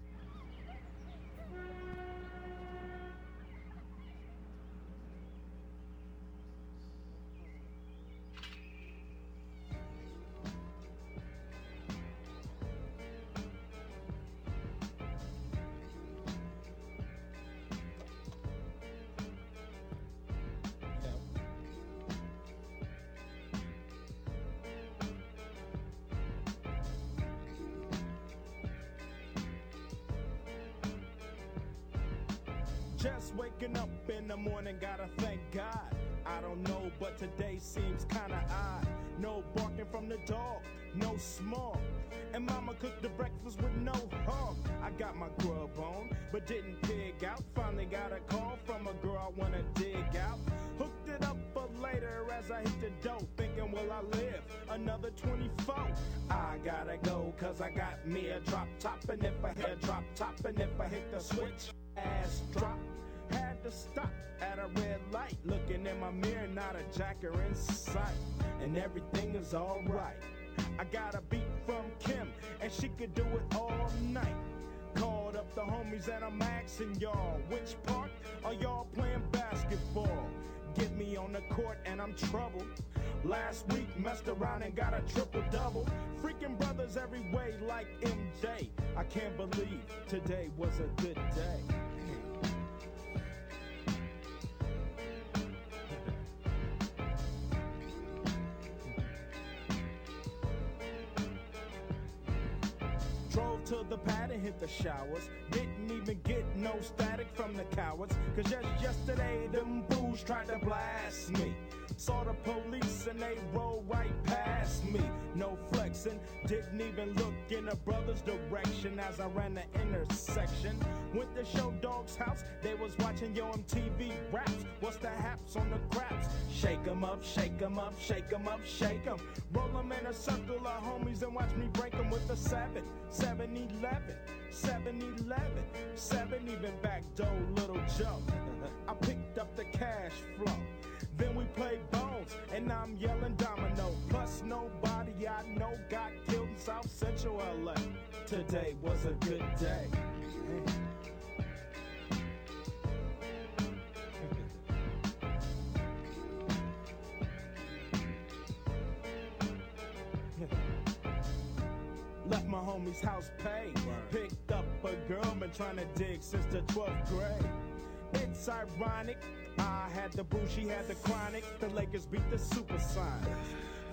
Got my grub on, but didn't pig out. Finally got a call from a girl I wanna dig out. Hooked it up for later as I hit the dough. Thinking, will I live another 24? I gotta go, cause I got me a drop top. And if I hit a drop top, and if I hit the switch, ass drop. Had to stop at a red light. Looking in my mirror, not a jacker in sight. And everything is alright. I got a beat from Kim, and she could do it all night. Homies, and I'm asking y'all, which park are y'all playing basketball? Get me on the court, and I'm troubled. Last week messed around and got a triple double. Freaking brothers every way like MJ. I can't believe today was a good day. Pad and hit the showers. Didn't even get no static from the cowards. Cause just yesterday, them fools tried to blast me. Saw the police and they rolled right past me. No flexing, didn't even look in a brother's direction as I ran the intersection. Went to Short Dog's house, they was watching Yo MTV raps. What's the haps on the craps? Shake 'em up, shake 'em up, shake 'em up, shake 'em. Roll 'em in a circle of homies and watch me break 'em with a 7, 7 11, 7 11, 7 even back door, little Joe. I picked up the cash flow. Then we play bones, and I'm yelling domino. Plus, nobody I know got killed in South Central LA. Today was a good day. Left my homie's house paid. Picked up a girl, been trying to dig since the 12th grade. It's ironic. I had the boo, she had the chronic. The Lakers beat the Supersonics.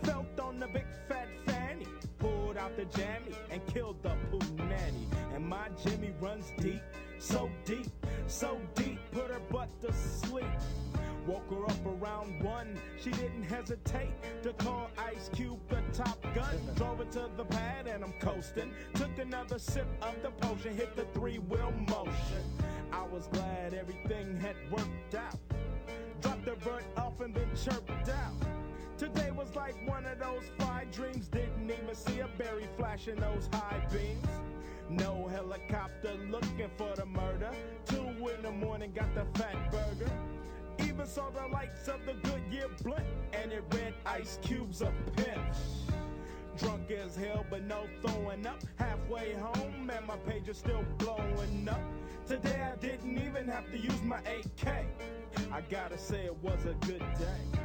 Felt on the big fat fanny. Pulled out the jammy and killed the poo nanny. And my Jimmy runs deep, so deep, so deep. Put her butt to sleep. Woke her up around one. She didn't hesitate to call Ice Cube the top gun. Drove her to the pad and I'm coasting. Took another sip of the potion, hit the three wheel motion. I was glad everything had worked out. Dropped the bird off and then chirped out. Today was like one of those five dreams. Didn't even see a berry flashing those high beams. No helicopter looking for the murder. Two in the morning, got the fat burger. Even saw the lights of the Goodyear blunt, and it read Ice Cube's a pimp. Drunk as hell, but no throwing up. Halfway home, and my page is still blowing up. Today I didn't even have to use my AK. I gotta say it was a good day.